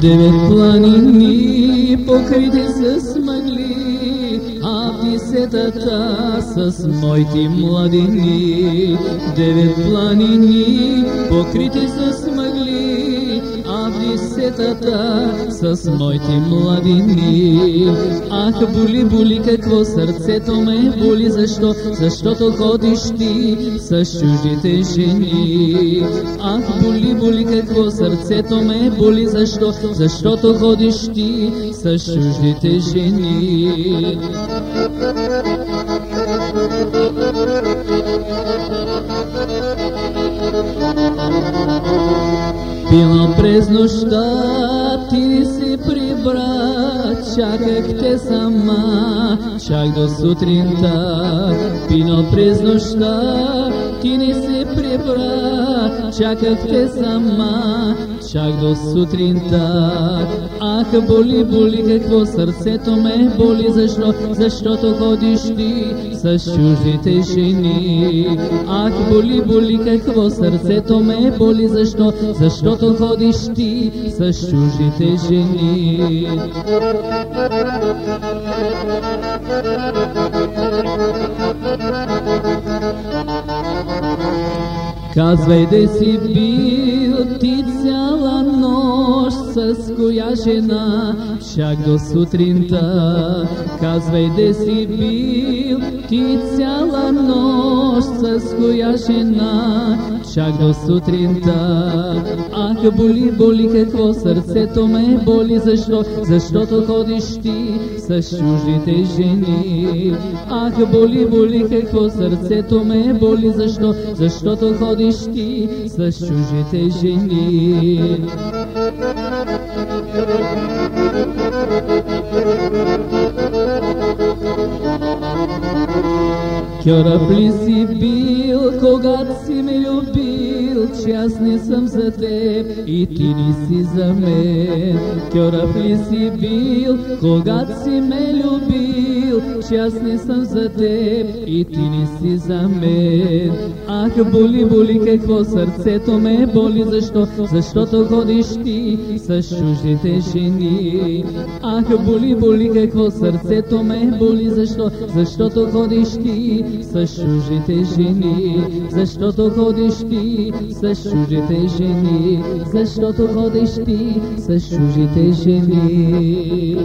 Девет планини покрити с мъгли, а десетата с моите младини. Девет планини покрити с десетата с моите младини. Ах, боли, боли, какво сърцето ме боли, защо? Защото ходиш ти с чуждите жени. Ах, боли, боли, какво сърцето ме боли, защо? Защото ходиш ти с чуждите жени. Пила през нощта, ти не си прибра, чаках те сама, чак до сутринта. Пила през нощта, ти не си прибра, чаках те сама, чак до сутринта. Ах, боли, боли, какво сърцето ме боли, защо? Защото ходиш ти с чуждите жени. Ах, боли, боли, какво сърцето ме боли, защо? Защото ходиш ти с чуждите жени. Казвай да си бил ти цяла нощ с коя жена, чак до сутринта. Казвай да си бил ти цяла нощ с коя жена, чак до сутринта. Ах, боли, боли, какво сърцето ме боли, защо? Защото ходиш ти с чуждите жени. Ах, боли, боли, какво сърцето ме боли, защо? Защото ходиш ти с чуждите жени. Кьоръп ли си бил, когато си ме любил, че аз не съм за теб и ти не си за мен. Кьоръп ли си бил, когато си ме че аз не съм за теб и ти не си за мен. Ах, боли, боли, какво сърцето ме боли, защо? Защото ходиш ти с чуждите жени. Ах, боли, боли, какво сърцето ме боли, защо? Защото ходиш ти с чуждите жени. Защото ходиш ти с чуждите жени. Защото ходиш ти с чуждите жени.